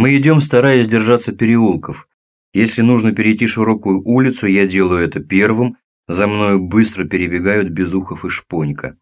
Мы идем, стараясь держаться переулков. Если нужно перейти широкую улицу, я делаю это первым, за мною быстро перебегают Безухов и Шпонька.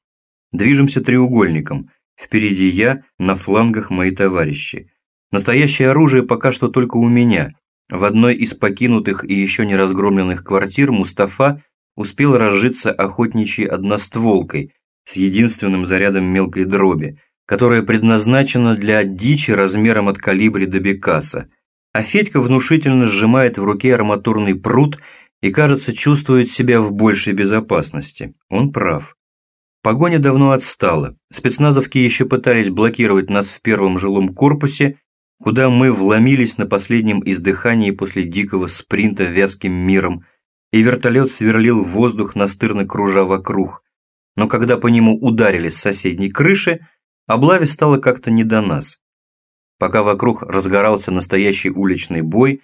Движемся треугольником. Впереди я, на флангах мои товарищи. Настоящее оружие пока что только у меня. В одной из покинутых и еще не разгромленных квартир Мустафа успел разжиться охотничьей одностволкой с единственным зарядом мелкой дроби, которая предназначена для дичи размером от калибри до бекаса. А Федька внушительно сжимает в руке арматурный пруд и, кажется, чувствует себя в большей безопасности. Он прав. Погоня давно отстала. Спецназовки еще пытались блокировать нас в первом жилом корпусе, куда мы вломились на последнем издыхании после дикого спринта вязким миром, и вертолет сверлил воздух настырно кружа вокруг. Но когда по нему ударили с соседней крыши, облаве стало как-то не до нас. Пока вокруг разгорался настоящий уличный бой,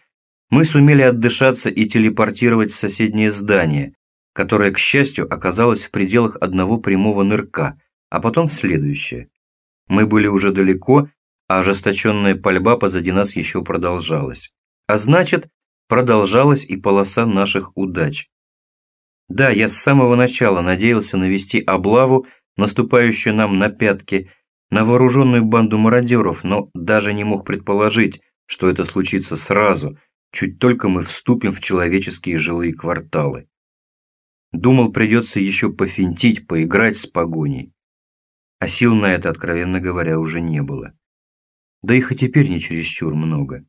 мы сумели отдышаться и телепортировать в соседнее здание, которое, к счастью, оказалось в пределах одного прямого нырка, а потом в следующее. Мы были уже далеко, а ожесточенная пальба позади нас еще продолжалась. А значит, продолжалась и полоса наших удач. Да, я с самого начала надеялся навести облаву, наступающую нам на пятки, на вооруженную банду мародеров, но даже не мог предположить, что это случится сразу, чуть только мы вступим в человеческие жилые кварталы. Думал, придется еще пофинтить, поиграть с погоней. А сил на это, откровенно говоря, уже не было. Да их и теперь не чересчур много.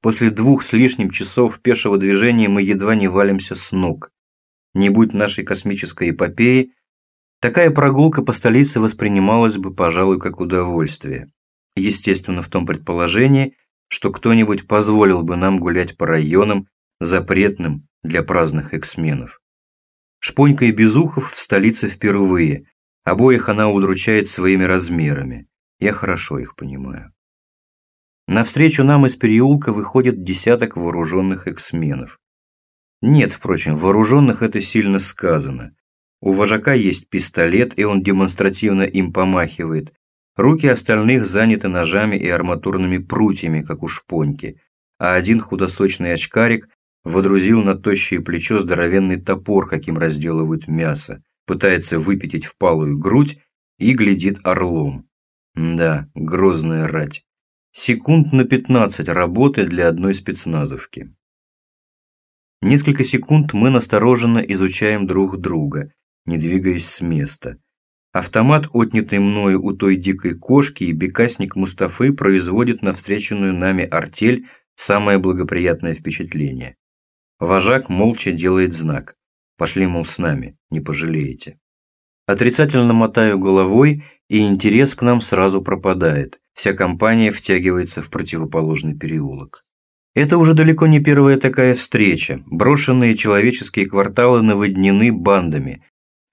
После двух с лишним часов пешего движения мы едва не валимся с ног. Не будь нашей космической эпопеи, такая прогулка по столице воспринималась бы, пожалуй, как удовольствие. Естественно, в том предположении, что кто-нибудь позволил бы нам гулять по районам, запретным для праздных эксменов. Шпонька и Безухов в столице впервые. Обоих она удручает своими размерами. Я хорошо их понимаю. Навстречу нам из переулка выходит десяток вооруженных эксменов. Нет, впрочем, вооруженных это сильно сказано. У вожака есть пистолет, и он демонстративно им помахивает. Руки остальных заняты ножами и арматурными прутьями, как у шпоньки, а один худосочный очкарик водрузил на тощее плечо здоровенный топор, каким разделывают мясо, пытается выпятить впалую грудь и глядит орлом. Да, грозная рать. Секунд на 15 работы для одной спецназовки. Несколько секунд мы настороженно изучаем друг друга, не двигаясь с места. Автомат, отнятый мною у той дикой кошки, и бекасник Мустафы производит на встреченную нами артель самое благоприятное впечатление. Вожак молча делает знак. Пошли, мол, с нами, не пожалеете. Отрицательно мотаю головой, и интерес к нам сразу пропадает. Вся компания втягивается в противоположный переулок. Это уже далеко не первая такая встреча. Брошенные человеческие кварталы наводнены бандами.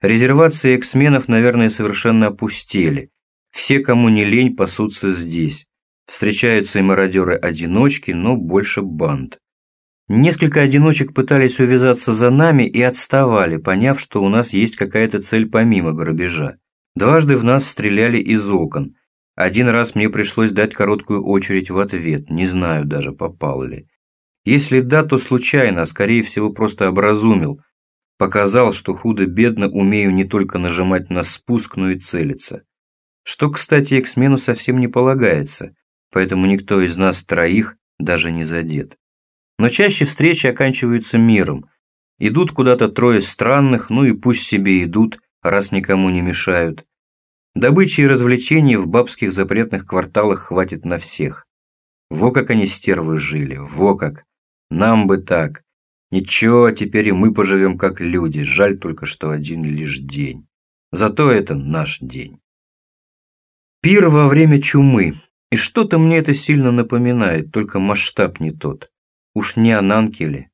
Резервации эксменов, наверное, совершенно опустели. Все, кому не лень, пасутся здесь. Встречаются и мародеры-одиночки, но больше банд. Несколько одиночек пытались увязаться за нами и отставали, поняв, что у нас есть какая-то цель помимо грабежа. Дважды в нас стреляли из окон. Один раз мне пришлось дать короткую очередь в ответ, не знаю даже, попал ли. Если да, то случайно, а скорее всего просто образумил. Показал, что худо-бедно умею не только нажимать на спуск, но и целиться. Что, кстати, к смену совсем не полагается, поэтому никто из нас троих даже не задет. Но чаще встречи оканчиваются миром. Идут куда-то трое странных, ну и пусть себе идут, раз никому не мешают. Добычи и развлечений в бабских запретных кварталах хватит на всех. Во как они стервы жили, во как. Нам бы так. Ничего, теперь и мы поживем как люди, жаль только, что один лишь день. Зато это наш день. Пир во время чумы. И что-то мне это сильно напоминает, только масштаб не тот. Уж не Ананкеле.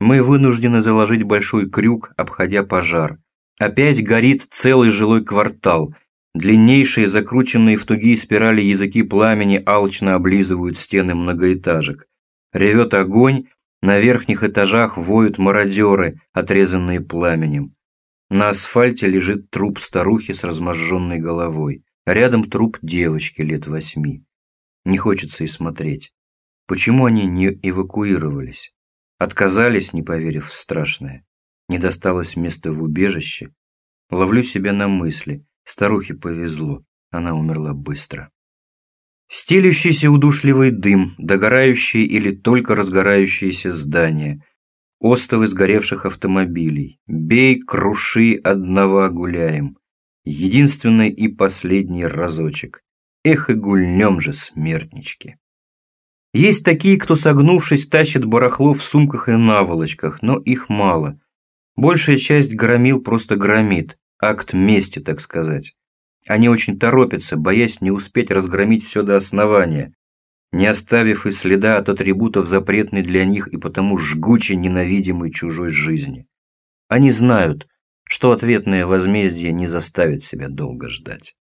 Мы вынуждены заложить большой крюк, обходя пожар. Опять горит целый жилой квартал, Длиннейшие, закрученные в тугие спирали языки пламени алчно облизывают стены многоэтажек. Ревет огонь, на верхних этажах воют мародеры, отрезанные пламенем. На асфальте лежит труп старухи с разможженной головой. Рядом труп девочки лет восьми. Не хочется и смотреть. Почему они не эвакуировались? Отказались, не поверив в страшное. Не досталось места в убежище. Ловлю себя на мысли. Старухе повезло. Она умерла быстро. Стелющийся удушливый дым, догорающие или только разгорающиеся здания, остовы сгоревших автомобилей. Бей, круши, одного гуляем. Единственный и последний разочек. Эх и гульнем же, смертнички. Есть такие, кто, согнувшись, тащит барахло в сумках и наволочках, но их мало. Большая часть громил просто громит, акт мести, так сказать. Они очень торопятся, боясь не успеть разгромить все до основания, не оставив и следа от атрибутов запретной для них и потому жгуче ненавидимой чужой жизни. Они знают, что ответное возмездие не заставит себя долго ждать.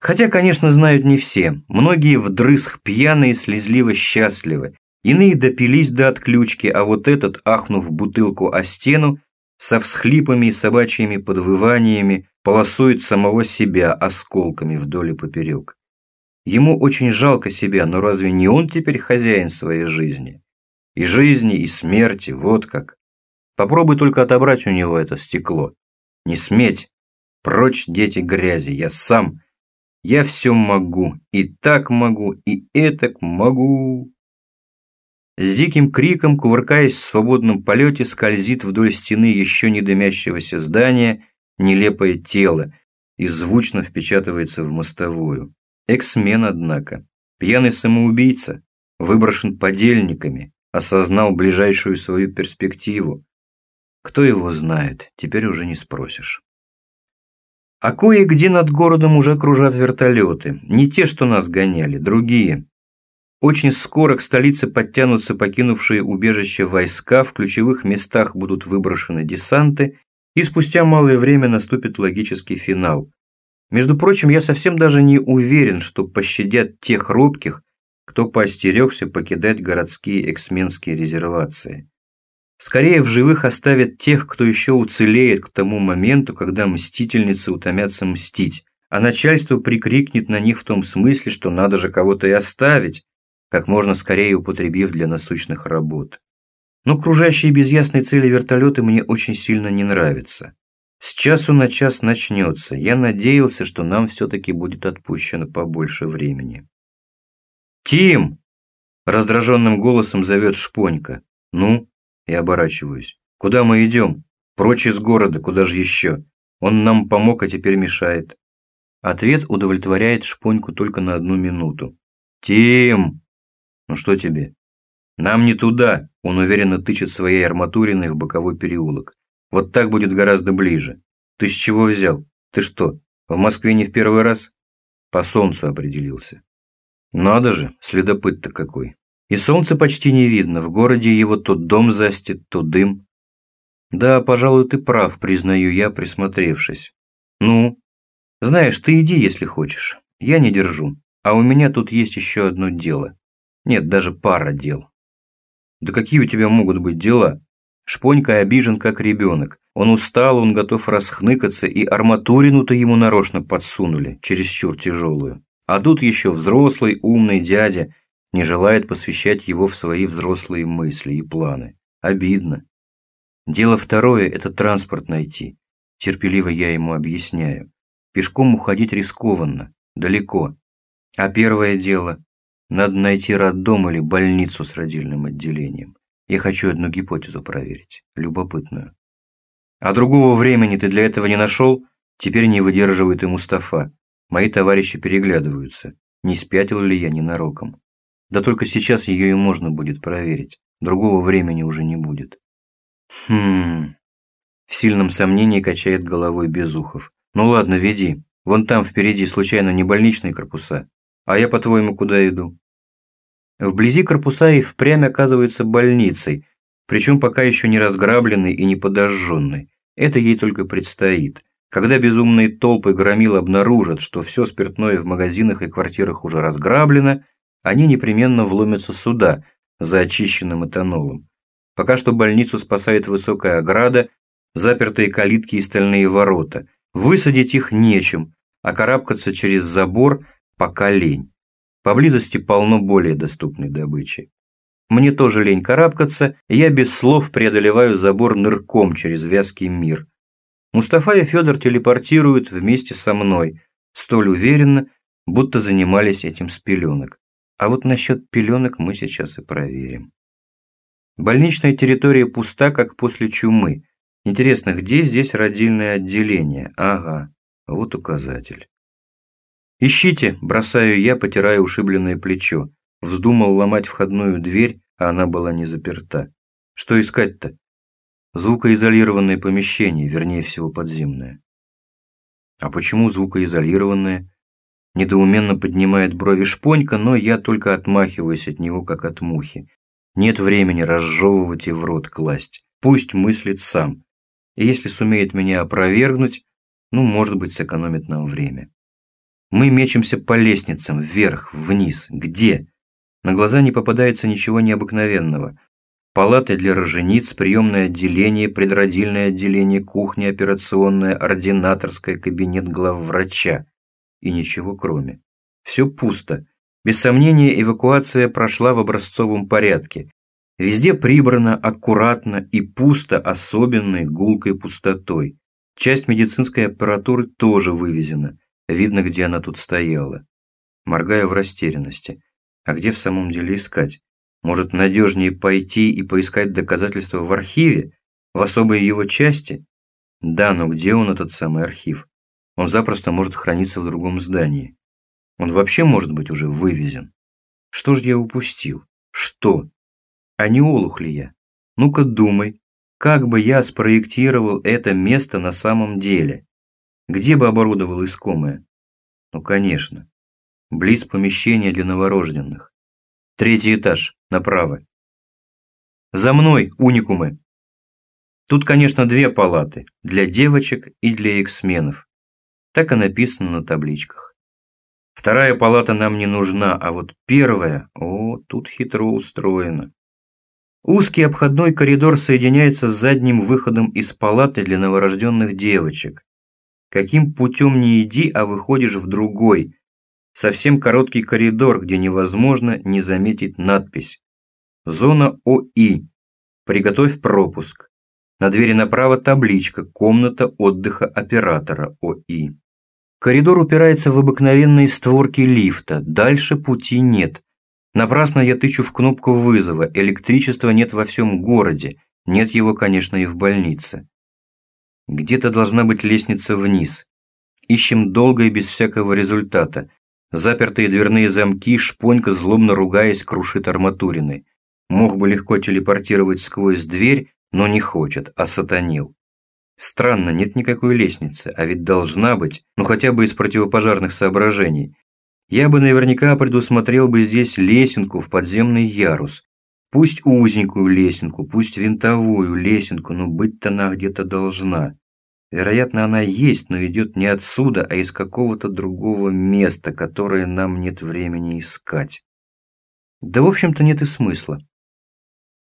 Хотя, конечно, знают не все. Многие вдрызг пьяные, слезливо счастливы. Иные допились до отключки, а вот этот, ахнув бутылку о стену, со всхлипами и собачьими подвываниями, полосует самого себя осколками вдоль и поперек. Ему очень жалко себя, но разве не он теперь хозяин своей жизни? И жизни, и смерти, вот как. Попробуй только отобрать у него это стекло. Не сметь. Прочь, дети грязи, я сам я все могу, и так могу, и этак могу. С диким криком, кувыркаясь в свободном полете, скользит вдоль стены еще не дымящегося здания нелепое тело и звучно впечатывается в мостовую. Эксмен, однако, пьяный самоубийца, выброшен подельниками, осознал ближайшую свою перспективу. Кто его знает, теперь уже не спросишь. А кое-где над городом уже кружат вертолеты. Не те, что нас гоняли, другие. Очень скоро к столице подтянутся покинувшие убежище войска, в ключевых местах будут выброшены десанты, и спустя малое время наступит логический финал. Между прочим, я совсем даже не уверен, что пощадят тех робких, кто поостерегся покидать городские эксменские резервации. Скорее в живых оставят тех, кто еще уцелеет к тому моменту, когда мстительницы утомятся мстить, а начальство прикрикнет на них в том смысле, что надо же кого-то и оставить, как можно скорее употребив для насущных работ. Но кружащие без ясной цели вертолеты мне очень сильно не нравятся. С часу на час начнется. Я надеялся, что нам все-таки будет отпущено побольше времени. «Тим!» – раздраженным голосом зовет Шпонька. «Ну?» и оборачиваюсь. «Куда мы идем? Прочь из города, куда же еще? Он нам помог, а теперь мешает». Ответ удовлетворяет шпоньку только на одну минуту. «Тим!» «Ну что тебе?» «Нам не туда!» Он уверенно тычет своей арматуриной в боковой переулок. «Вот так будет гораздо ближе. Ты с чего взял? Ты что, в Москве не в первый раз?» По солнцу определился. «Надо же, следопыт-то какой!» И солнца почти не видно, в городе его то дом застит, то дым. Да, пожалуй, ты прав, признаю я, присмотревшись. Ну? Знаешь, ты иди, если хочешь. Я не держу. А у меня тут есть еще одно дело. Нет, даже пара дел. Да какие у тебя могут быть дела? Шпонька обижен, как ребенок. Он устал, он готов расхныкаться, и арматурину-то ему нарочно подсунули, чересчур тяжелую. А тут еще взрослый, умный дядя, не желает посвящать его в свои взрослые мысли и планы. Обидно. Дело второе – это транспорт найти. Терпеливо я ему объясняю. Пешком уходить рискованно, далеко. А первое дело – надо найти роддом или больницу с родильным отделением. Я хочу одну гипотезу проверить, любопытную. А другого времени ты для этого не нашел? Теперь не выдерживает и Мустафа. Мои товарищи переглядываются. Не спятил ли я ненароком? Да только сейчас ее и можно будет проверить. Другого времени уже не будет. Хм... В сильном сомнении качает головой Безухов. Ну ладно, веди. Вон там впереди случайно не больничные корпуса. А я, по-твоему, куда иду? Вблизи корпуса и впрямь оказывается больницей, причем пока еще не разграбленной и не подожженной. Это ей только предстоит. Когда безумные толпы громил обнаружат, что все спиртное в магазинах и квартирах уже разграблено, они непременно вломятся сюда, за очищенным этанолом. Пока что больницу спасает высокая ограда, запертые калитки и стальные ворота. Высадить их нечем, а карабкаться через забор пока лень. Поблизости полно более доступной добычи. Мне тоже лень карабкаться, и я без слов преодолеваю забор нырком через вязкий мир. Мустафа и Федор телепортируют вместе со мной, столь уверенно, будто занимались этим с пеленок. А вот насчет пеленок мы сейчас и проверим. Больничная территория пуста, как после чумы. Интересно, где здесь родильное отделение? Ага, вот указатель. «Ищите!» – бросаю я, потирая ушибленное плечо. Вздумал ломать входную дверь, а она была не заперта. Что искать-то? Звукоизолированное помещение, вернее всего подземное. А почему звукоизолированное? Недоуменно поднимает брови шпонька, но я только отмахиваюсь от него, как от мухи. Нет времени разжевывать и в рот класть. Пусть мыслит сам. И если сумеет меня опровергнуть, ну, может быть, сэкономит нам время. Мы мечемся по лестницам, вверх, вниз. Где? На глаза не попадается ничего необыкновенного. Палаты для рожениц, приемное отделение, предродильное отделение, кухня, операционная, ординаторская, кабинет главврача. И ничего кроме. Все пусто. Без сомнения, эвакуация прошла в образцовом порядке. Везде прибрано, аккуратно и пусто особенной гулкой пустотой. Часть медицинской аппаратуры тоже вывезена. Видно, где она тут стояла. Моргаю в растерянности. А где в самом деле искать? Может, надежнее пойти и поискать доказательства в архиве? В особой его части? Да, но где он, этот самый архив? Он запросто может храниться в другом здании. Он вообще может быть уже вывезен. Что ж я упустил? Что? А не олух ли я? Ну-ка думай, как бы я спроектировал это место на самом деле? Где бы оборудовал искомое? Ну, конечно. Близ помещения для новорожденных. Третий этаж, направо. За мной, уникумы. Тут, конечно, две палаты, для девочек и для эксменов. Так и написано на табличках. Вторая палата нам не нужна, а вот первая, о, тут хитро устроено. Узкий обходной коридор соединяется с задним выходом из палаты для новорожденных девочек. Каким путем не иди, а выходишь в другой, совсем короткий коридор, где невозможно не заметить надпись. Зона ОИ. Приготовь пропуск. На двери направо табличка «Комната отдыха оператора ОИ». Коридор упирается в обыкновенные створки лифта, дальше пути нет. Напрасно я тычу в кнопку вызова, электричества нет во всем городе, нет его, конечно, и в больнице. Где-то должна быть лестница вниз. Ищем долго и без всякого результата. Запертые дверные замки, шпонька, злобно ругаясь, крушит арматурины. Мог бы легко телепортировать сквозь дверь, но не хочет, а сатанил. Странно, нет никакой лестницы, а ведь должна быть, ну хотя бы из противопожарных соображений. Я бы наверняка предусмотрел бы здесь лесенку в подземный ярус. Пусть узенькую лесенку, пусть винтовую лесенку, но быть-то она где-то должна. Вероятно, она есть, но идет не отсюда, а из какого-то другого места, которое нам нет времени искать. Да, в общем-то, нет и смысла.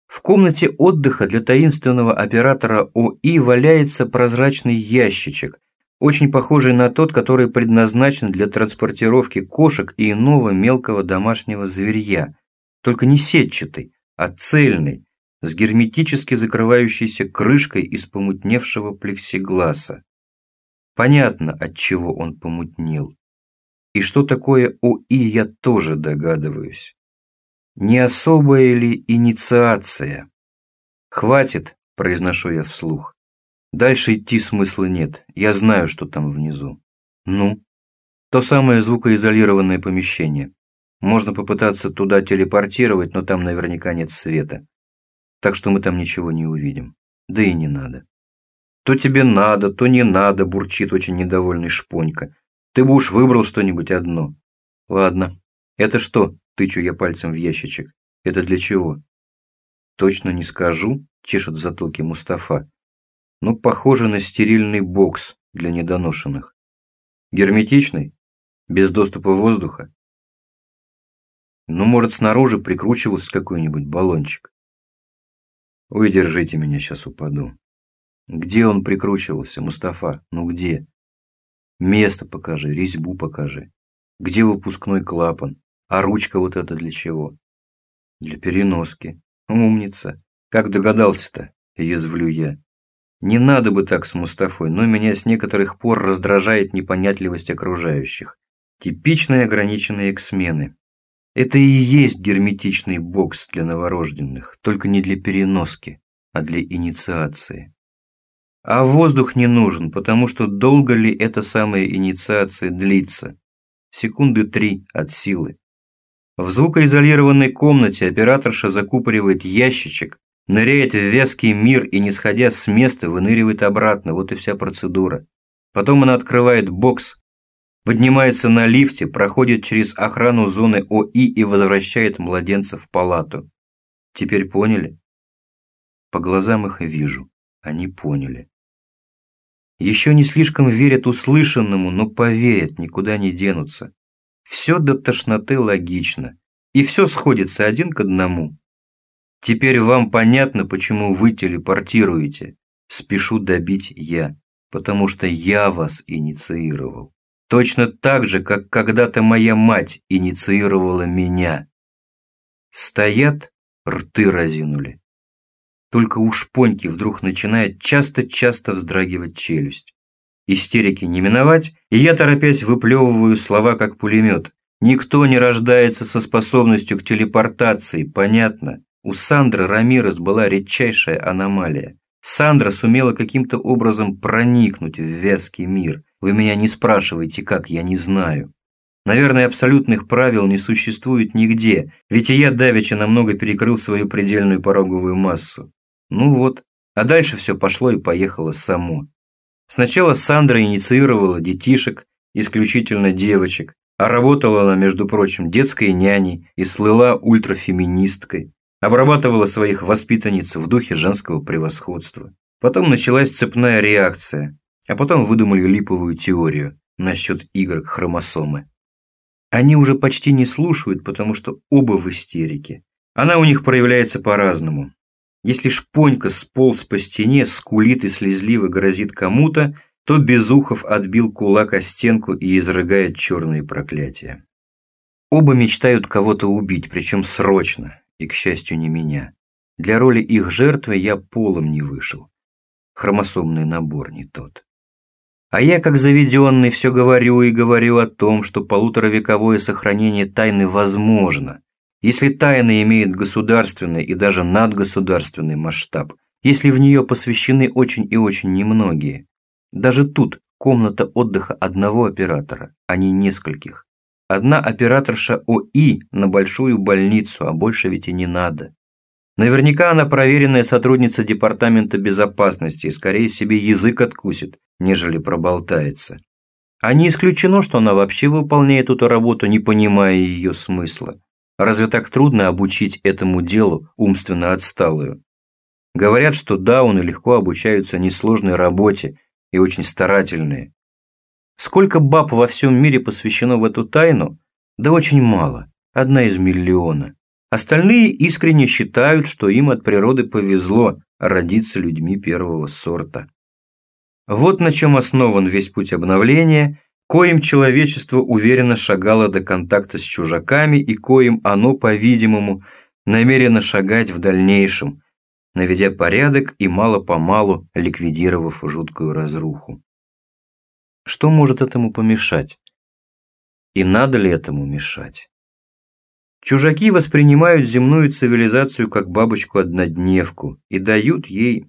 В комнате отдыха для таинственного оператора ОИ валяется прозрачный ящичек, очень похожий на тот, который предназначен для транспортировки кошек и иного мелкого домашнего зверья, только не сетчатый, а цельный, с герметически закрывающейся крышкой из помутневшего плексигласа. Понятно, от чего он помутнел. И что такое ОИ, я тоже догадываюсь. Не особая ли инициация? «Хватит», – произношу я вслух. «Дальше идти смысла нет, я знаю, что там внизу». «Ну?» «То самое звукоизолированное помещение. Можно попытаться туда телепортировать, но там наверняка нет света. Так что мы там ничего не увидим. Да и не надо». «То тебе надо, то не надо», – бурчит очень недовольный Шпонька. «Ты бы уж выбрал что-нибудь одно». «Ладно. Это что?» Тычу я пальцем в ящичек. Это для чего? Точно не скажу, чешет в затылке Мустафа. Ну, похоже на стерильный бокс для недоношенных. Герметичный? Без доступа воздуха? Ну, может, снаружи прикручивался какой-нибудь баллончик. Держите меня, сейчас упаду. Где он прикручивался, Мустафа? Ну где? Место покажи, резьбу покажи. Где выпускной клапан? А ручка вот эта для чего? Для переноски. Умница. Как догадался-то? Язвлю я. Не надо бы так с Мустафой, но меня с некоторых пор раздражает непонятливость окружающих. Типичные ограниченные эксмены. Это и есть герметичный бокс для новорожденных, только не для переноски, а для инициации. А воздух не нужен, потому что долго ли эта самая инициация длится? Секунды три от силы. В звукоизолированной комнате операторша закупоривает ящичек, ныряет в вязкий мир и, не сходя с места, выныривает обратно. Вот и вся процедура. Потом она открывает бокс, поднимается на лифте, проходит через охрану зоны ОИ и возвращает младенца в палату. Теперь поняли? По глазам их вижу. Они поняли. Еще не слишком верят услышанному, но поверят, никуда не денутся. Все до тошноты логично. И все сходится один к одному. Теперь вам понятно, почему вы телепортируете. Спешу добить я, потому что я вас инициировал. Точно так же, как когда-то моя мать инициировала меня. Стоят, рты разинули. Только у шпоньки вдруг начинает часто-часто вздрагивать челюсть. Истерики не миновать, и я, торопясь, выплевываю слова как пулемет. Никто не рождается со способностью к телепортации, понятно. У Сандры Рамирес была редчайшая аномалия. Сандра сумела каким-то образом проникнуть в вязкий мир, вы меня не спрашивайте, как, я не знаю. Наверное, абсолютных правил не существует нигде, ведь и я давеча намного перекрыл свою предельную пороговую массу. Ну вот, а дальше все пошло и поехало само. Сначала Сандра инициировала детишек, исключительно девочек, а работала она, между прочим, детской няней и слыла ультрафеминисткой. Обрабатывала своих воспитанниц в духе женского превосходства. Потом началась цепная реакция а потом выдумали липовую теорию насчет игр хромосомы. Они уже почти не слушают, потому что оба в истерике. Она у них проявляется по-разному. Если шпонька сполз по стене, скулит и слезливо грозит кому-то, то Безухов отбил кулак о стенку и изрыгает черные проклятия. Оба мечтают кого-то убить, причем срочно, и, к счастью, не меня. Для роли их жертвы я полом не вышел. Хромосомный набор не тот. А я, как заведенный, все говорю и говорю о том, что полуторавековое сохранение тайны возможно, если тайна имеет государственный и даже надгосударственный масштаб, если в нее посвящены очень и очень немногие. Даже тут комната отдыха одного оператора, а не нескольких. Одна операторша ОИ на большую больницу, а больше ведь и не надо. Наверняка она проверенная сотрудница Департамента безопасности и скорее себе язык откусит, нежели проболтается. А не исключено, что она вообще выполняет эту работу, не понимая ее смысла. Разве так трудно обучить этому делу умственно отсталую? Говорят, что дауны легко обучаются несложной работе и очень старательные. Сколько баб во всем мире посвящено в эту тайну? Да очень мало, одна из миллиона. Остальные искренне считают, что им от природы повезло родиться людьми первого сорта. Вот на чем основан весь путь обновления, коим человечество уверенно шагало до контакта с чужаками и коим оно, по-видимому, намерено шагать в дальнейшем, наведя порядок и мало-помалу ликвидировав жуткую разруху. Что может этому помешать? И надо ли этому мешать? Чужаки воспринимают земную цивилизацию как бабочку-однодневку и дают ей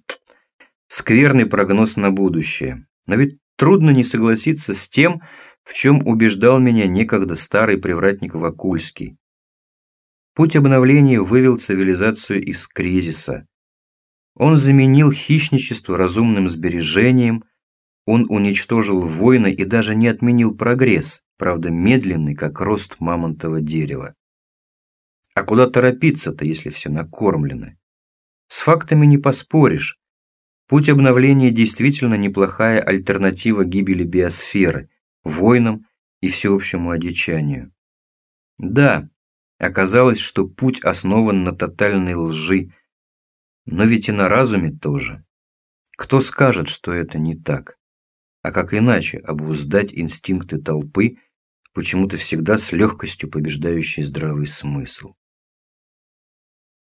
скверный прогноз на будущее. Но ведь трудно не согласиться с тем, в чем убеждал меня некогда старый привратник Вакульский. Путь обновления вывел цивилизацию из кризиса. Он заменил хищничество разумным сбережением, он уничтожил войны и даже не отменил прогресс, правда медленный, как рост мамонтового дерева. А куда торопиться-то, если все накормлены? С фактами не поспоришь. Путь обновления действительно неплохая альтернатива гибели биосферы, войнам и всеобщему одичанию. Да, оказалось, что путь основан на тотальной лжи, но ведь и на разуме тоже. Кто скажет, что это не так? А как иначе обуздать инстинкты толпы, почему-то всегда с легкостью побеждающий здравый смысл.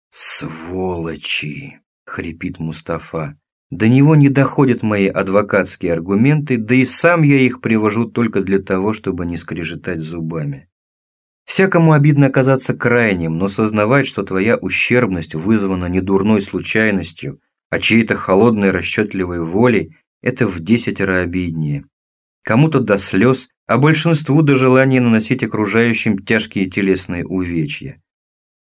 «Сволочи!» — хрипит Мустафа. До него не доходят мои адвокатские аргументы, да и сам я их привожу только для того, чтобы не скрежетать зубами. Всякому обидно оказаться крайним, но сознавать, что твоя ущербность вызвана не дурной случайностью, а чьей-то холодной расчетливой волей, это в десятеро обиднее. Кому-то до слез, а большинству до желания наносить окружающим тяжкие телесные увечья.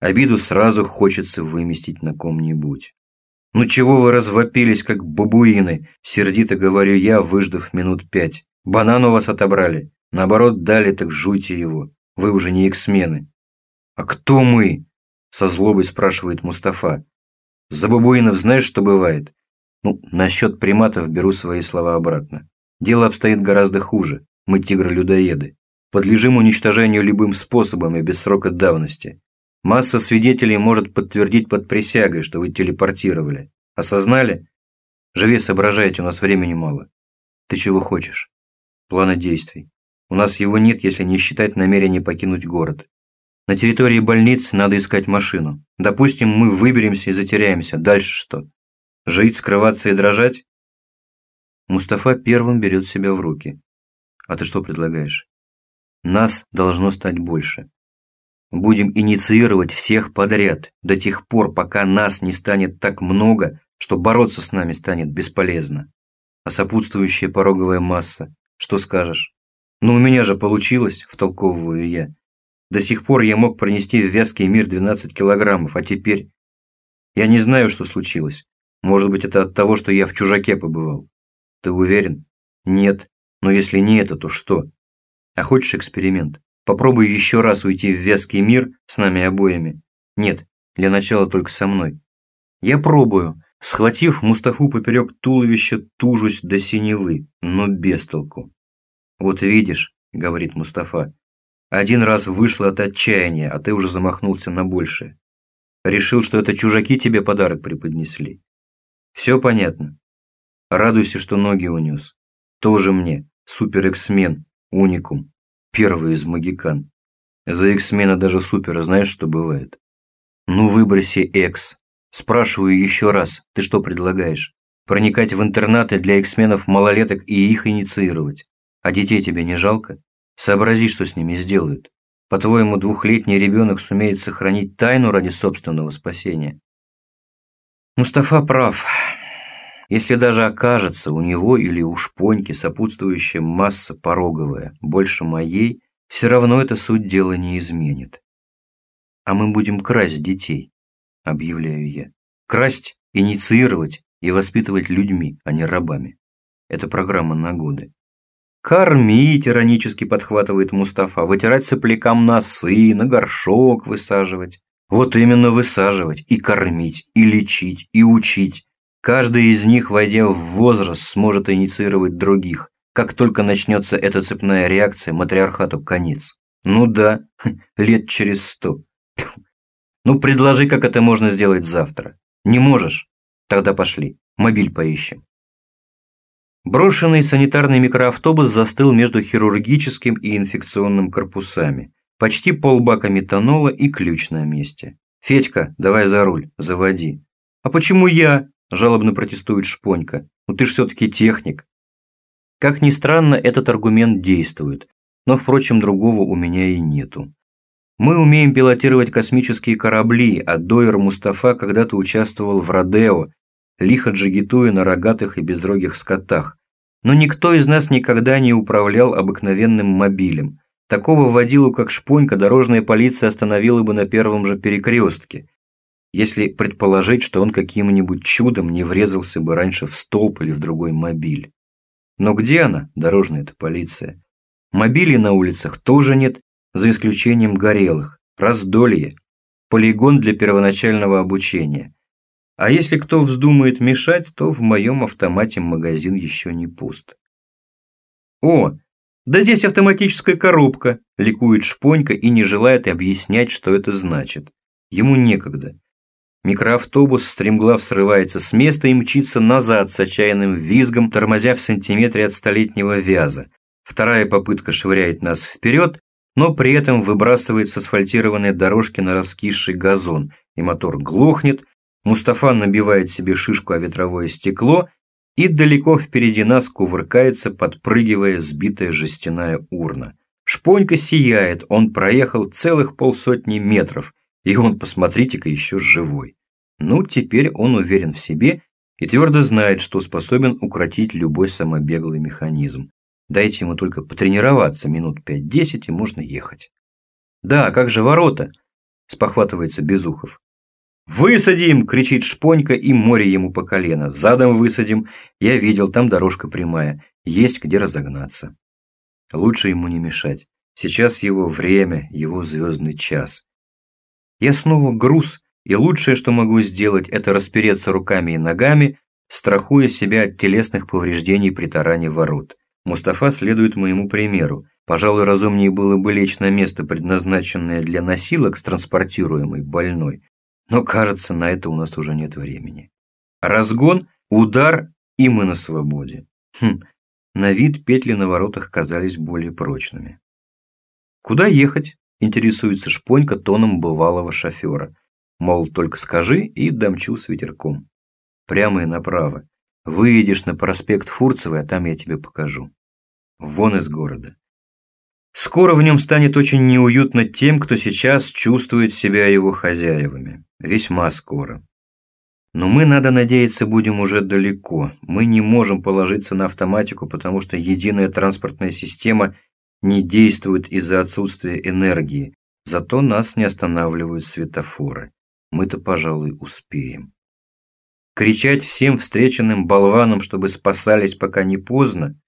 Обиду сразу хочется выместить на ком-нибудь. «Ну чего вы развопились, как бабуины?» – сердито говорю я, выждав минут пять. «Банан у вас отобрали. Наоборот, дали, так жуйте его. Вы уже не эксмены». «А кто мы?» – со злобой спрашивает Мустафа. «За бабуинов знаешь, что бывает?» Ну, насчет приматов беру свои слова обратно. Дело обстоит гораздо хуже. Мы тигры-людоеды. Подлежим уничтожению любым способом и без срока давности. Масса свидетелей может подтвердить под присягой, что вы телепортировали. Осознали? Живи, соображайте, у нас времени мало. Ты чего хочешь? Плана действий. У нас его нет, если не считать намерение покинуть город. На территории больницы надо искать машину. Допустим, мы выберемся и затеряемся. Дальше что? Жить, скрываться и дрожать? Мустафа первым берет себя в руки. А ты что предлагаешь? Нас должно стать больше. Будем инициировать всех подряд, до тех пор, пока нас не станет так много, что бороться с нами станет бесполезно. А сопутствующая пороговая масса, что скажешь? Ну у меня же получилось, втолковываю я. До сих пор я мог пронести в вязкий мир 12 килограммов, а теперь... Я не знаю, что случилось. Может быть, это от того, что я в чужаке побывал. Ты уверен? Нет. Но если не это, то что? А хочешь эксперимент? Попробуй еще раз уйти в вязкий мир с нами обоими. Нет, для начала только со мной. Я пробую. Схватив Мустафу поперек туловища, тужусь до синевы, но без толку. «Вот видишь», — говорит Мустафа, — «один раз вышло от отчаяния, а ты уже замахнулся на большее. Решил, что это чужаки тебе подарок преподнесли. Все понятно. Радуйся, что ноги унес. Тоже мне, супер-эксмен, уникум. Первый из магикан. За X-мена даже супера знаешь, что бывает? Ну выброси X. Спрашиваю еще раз, ты что предлагаешь? Проникать в интернаты для X-менов малолеток и их инициировать? А детей тебе не жалко? Сообрази, что с ними сделают. По-твоему, двухлетний ребенок сумеет сохранить тайну ради собственного спасения? Мустафа прав. Если даже окажется у него или у шпоньки сопутствующая масса пороговая, больше моей, все равно это суть дела не изменит. А мы будем красть детей, объявляю я. Красть, инициировать и воспитывать людьми, а не рабами. Это программа на годы. Кормить, иронически подхватывает Мустафа, вытирать соплякам носы, на горшок высаживать. Вот именно высаживать, и кормить, и лечить, и учить, Каждый из них, войдя в возраст, сможет инициировать других. Как только начнется эта цепная реакция, матриархату конец. Ну да, лет через сто. Ну предложи, как это можно сделать завтра. Не можешь? Тогда пошли, мобиль поищем. Брошенный санитарный микроавтобус застыл между хирургическим и инфекционным корпусами. Почти полбака метанола и ключ на месте. «Федька, давай за руль, заводи». «А почему я?» Жалобно протестует Шпонька. «Ну ты ж все-таки техник». Как ни странно, этот аргумент действует, но, впрочем, другого у меня и нету. Мы умеем пилотировать космические корабли, а Дойер Мустафа когда-то участвовал в Родео, лихо джигитуя на рогатых и безрогих скотах. Но никто из нас никогда не управлял обыкновенным мобилем. Такого водилу, как Шпонька, дорожная полиция остановила бы на первом же перекрестке если предположить, что он каким-нибудь чудом не врезался бы раньше в столб или в другой мобиль. Но где она, дорожная-то полиция? Мобилей на улицах тоже нет, за исключением горелых, раздолье, полигон для первоначального обучения. А если кто вздумает мешать, то в моем автомате магазин еще не пуст. О, да здесь автоматическая коробка, ликует Шпонька и не желает объяснять, что это значит. Ему некогда. Микроавтобус стремглав срывается с места и мчится назад с отчаянным визгом, тормозя в сантиметре от столетнего вяза. Вторая попытка швыряет нас вперед, но при этом выбрасывает с асфальтированной дорожки на раскисший газон, и мотор глохнет, Мустафа набивает себе шишку о ветровое стекло и далеко впереди нас кувыркается, подпрыгивая сбитая жестяная урна. Шпонька сияет, он проехал целых полсотни метров, и он, посмотрите-ка, еще живой. Ну, теперь он уверен в себе и твердо знает, что способен укротить любой самобеглый механизм. Дайте ему только потренироваться минут 5-10 и можно ехать. «Да, как же ворота?» – спохватывается Безухов. «Высадим!» – кричит Шпонька, и море ему по колено. «Задом высадим. Я видел, там дорожка прямая. Есть где разогнаться». Лучше ему не мешать. Сейчас его время, его звездный час. Я снова груз, и лучшее, что могу сделать, это распереться руками и ногами, страхуя себя от телесных повреждений при таране ворот. Мустафа следует моему примеру. Пожалуй, разумнее было бы лечь на место, предназначенное для носилок с транспортируемой больной. Но, кажется, на это у нас уже нет времени. Разгон, удар, и мы на свободе. Хм, на вид петли на воротах казались более прочными. «Куда ехать?» – интересуется Шпонька тоном бывалого шофера. Мол, только скажи и домчу с ветерком. Прямо и направо. Выедешь на проспект Фурцевой, а там я тебе покажу. Вон из города. Скоро в нем станет очень неуютно тем, кто сейчас чувствует себя его хозяевами. Весьма скоро. Но мы, надо надеяться, будем уже далеко. Мы не можем положиться на автоматику, потому что единая транспортная система не действует из-за отсутствия энергии. Зато нас не останавливают светофоры. Мы-то, пожалуй, успеем. Кричать всем встреченным болванам, чтобы спасались, пока не поздно?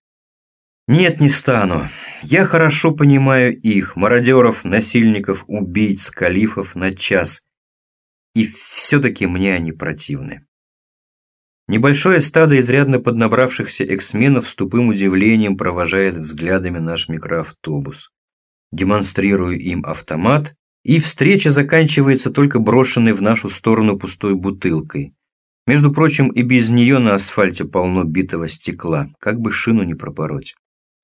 Нет, не стану. Я хорошо понимаю их, мародеров, насильников, убийц, калифов на час. И все-таки мне они противны. Небольшое стадо изрядно поднабравшихся эксменов с тупым удивлением провожает взглядами наш микроавтобус. Демонстрирую им автомат, и встреча заканчивается только брошенной в нашу сторону пустой бутылкой. Между прочим, и без нее на асфальте полно битого стекла, как бы шину не пропороть.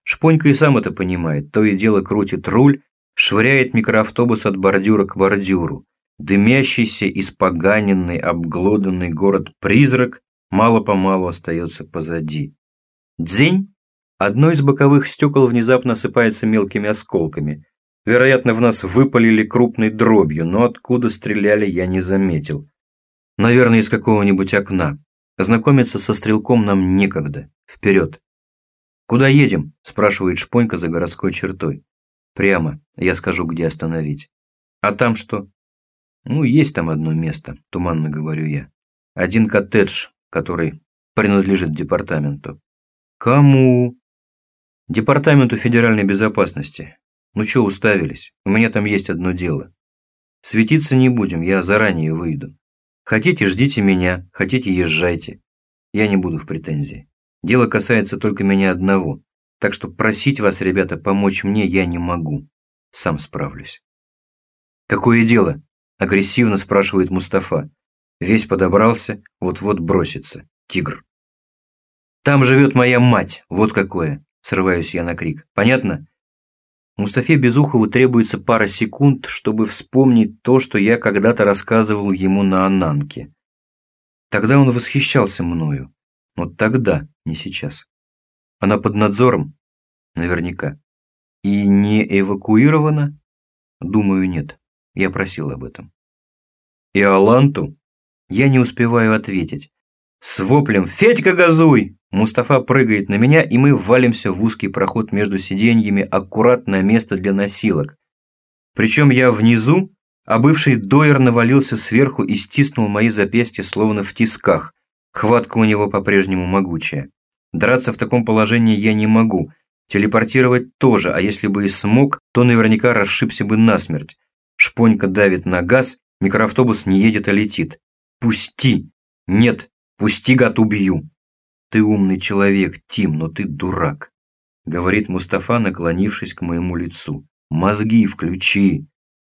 Шпонька и сам это понимает, то и дело крутит руль, швыряет микроавтобус от бордюра к бордюру. Дымящийся, испоганенный, обглоданный город-призрак мало-помалу остается позади. Дзень! Одно из боковых стекол внезапно осыпается мелкими осколками. Вероятно, в нас выпалили крупной дробью, но откуда стреляли, я не заметил. Наверное, из какого-нибудь окна. Знакомиться со стрелком нам некогда. Вперед. «Куда едем?» – спрашивает Шпонька за городской чертой. «Прямо. Я скажу, где остановить». «А там что?» «Ну, есть там одно место», – туманно говорю я. «Один коттедж, который принадлежит департаменту». «Кому?» «Департаменту федеральной безопасности. Ну что уставились? У меня там есть одно дело. Светиться не будем, я заранее выйду. Хотите, ждите меня, хотите, езжайте. Я не буду в претензии. Дело касается только меня одного, так что просить вас, ребята, помочь мне я не могу. Сам справлюсь. «Какое дело?» – агрессивно спрашивает Мустафа. Весь подобрался, вот-вот бросится. Тигр. «Там живет моя мать, вот какое!» – срываюсь я на крик. «Понятно?» Мустафе Безухову требуется пара секунд, чтобы вспомнить то, что я когда-то рассказывал ему на Ананке. Тогда он восхищался мною. Но тогда, не сейчас. Она под надзором? Наверняка. И не эвакуирована? Думаю, нет. Я просил об этом. И Аланту? Я не успеваю ответить. С воплем «Федька, газуй!» Мустафа прыгает на меня, и мы валимся в узкий проход между сиденьями, аккуратное место для носилок. Причем я внизу, а бывший дойер навалился сверху и стиснул мои запястья словно в тисках. Хватка у него по-прежнему могучая. Драться в таком положении я не могу. Телепортировать тоже, а если бы и смог, то наверняка расшибся бы насмерть. Шпонька давит на газ, микроавтобус не едет, а летит. «Пусти!» «Нет, пусти, гад, убью!» «Ты умный человек, Тим, но ты дурак», — говорит Мустафа, наклонившись к моему лицу. «Мозги включи!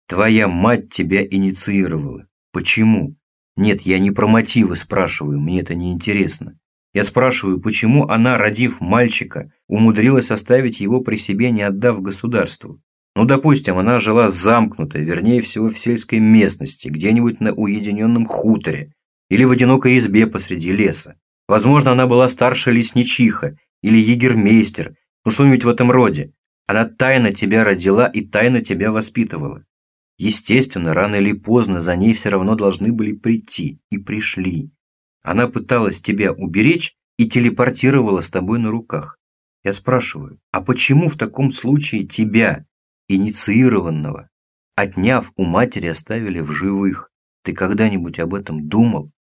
Твоя мать тебя инициировала. Почему? Нет, я не про мотивы спрашиваю, мне это не интересно. Я спрашиваю, почему она, родив мальчика, умудрилась оставить его при себе, не отдав государству? Ну, допустим, она жила замкнутой, вернее всего в сельской местности, где-нибудь на уединенном хуторе или в одинокой избе посреди леса. Возможно, она была старше лесничиха или егермейстер, ну что-нибудь в этом роде. Она тайно тебя родила и тайно тебя воспитывала. Естественно, рано или поздно за ней все равно должны были прийти, и пришли. Она пыталась тебя уберечь и телепортировала с тобой на руках. Я спрашиваю, а почему в таком случае тебя, инициированного, отняв у матери, оставили в живых? Ты когда-нибудь об этом думал?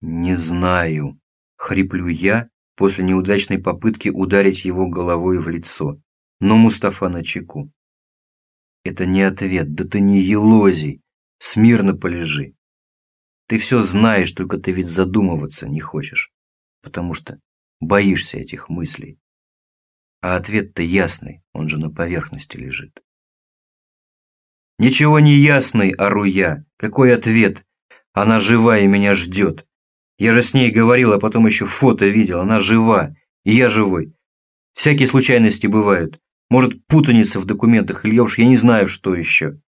Не знаю, хриплю я после неудачной попытки ударить его головой в лицо. Но Мустафа на чеку. Это не ответ, да ты не елозий. Смирно полежи. Ты все знаешь, только ты ведь задумываться не хочешь, потому что боишься этих мыслей. А ответ-то ясный, он же на поверхности лежит. Ничего не ясный, ору я. Какой ответ? Она жива и меня ждет. Я же с ней говорил, а потом еще фото видел. Она жива, и я живой. Всякие случайности бывают. Может, путаница в документах, или уж я не знаю, что еще.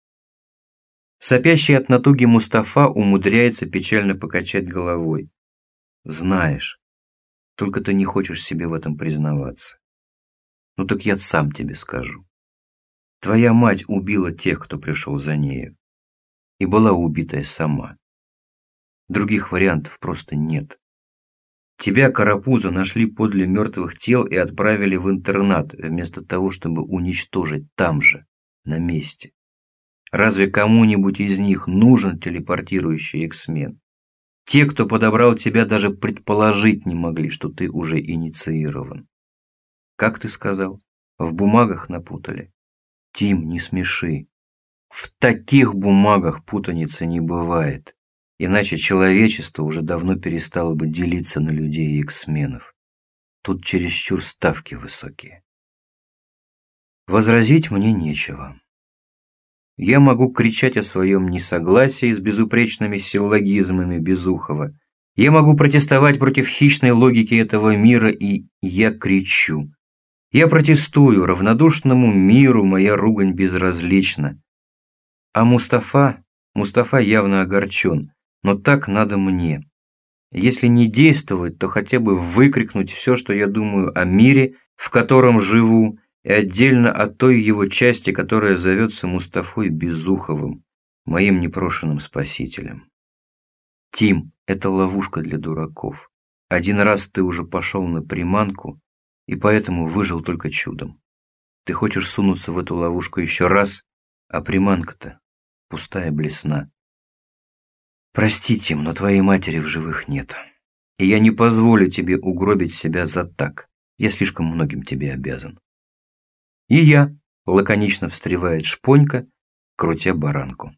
Сопящий от натуги Мустафа умудряется печально покачать головой. Знаешь, только ты не хочешь себе в этом признаваться. Ну так я сам тебе скажу. Твоя мать убила тех, кто пришел за нею. И была убитая сама. Других вариантов просто нет. Тебя, Карапуза, нашли подле мертвых тел и отправили в интернат, вместо того, чтобы уничтожить там же, на месте. Разве кому-нибудь из них нужен телепортирующий эксмен? Те, кто подобрал тебя, даже предположить не могли, что ты уже инициирован. Как ты сказал? В бумагах напутали? Тим, не смеши. В таких бумагах путаницы не бывает. Иначе человечество уже давно перестало бы делиться на людей и эксменов. Тут чересчур ставки высокие. Возразить мне нечего. Я могу кричать о своем несогласии с безупречными силлогизмами Безухова. Я могу протестовать против хищной логики этого мира, и я кричу. Я протестую, равнодушному миру моя ругань безразлична. А Мустафа, Мустафа явно огорчен но так надо мне. Если не действовать, то хотя бы выкрикнуть все, что я думаю о мире, в котором живу, и отдельно о той его части, которая зовется Мустафой Безуховым, моим непрошенным спасителем. Тим, это ловушка для дураков. Один раз ты уже пошел на приманку, и поэтому выжил только чудом. Ты хочешь сунуться в эту ловушку еще раз, а приманка-то пустая блесна. Простите, но твоей матери в живых нет. И я не позволю тебе угробить себя за так. Я слишком многим тебе обязан. И я, лаконично встревает шпонька, крутя баранку.